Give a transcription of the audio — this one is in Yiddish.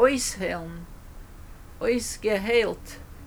Ois helm, ois geheilt.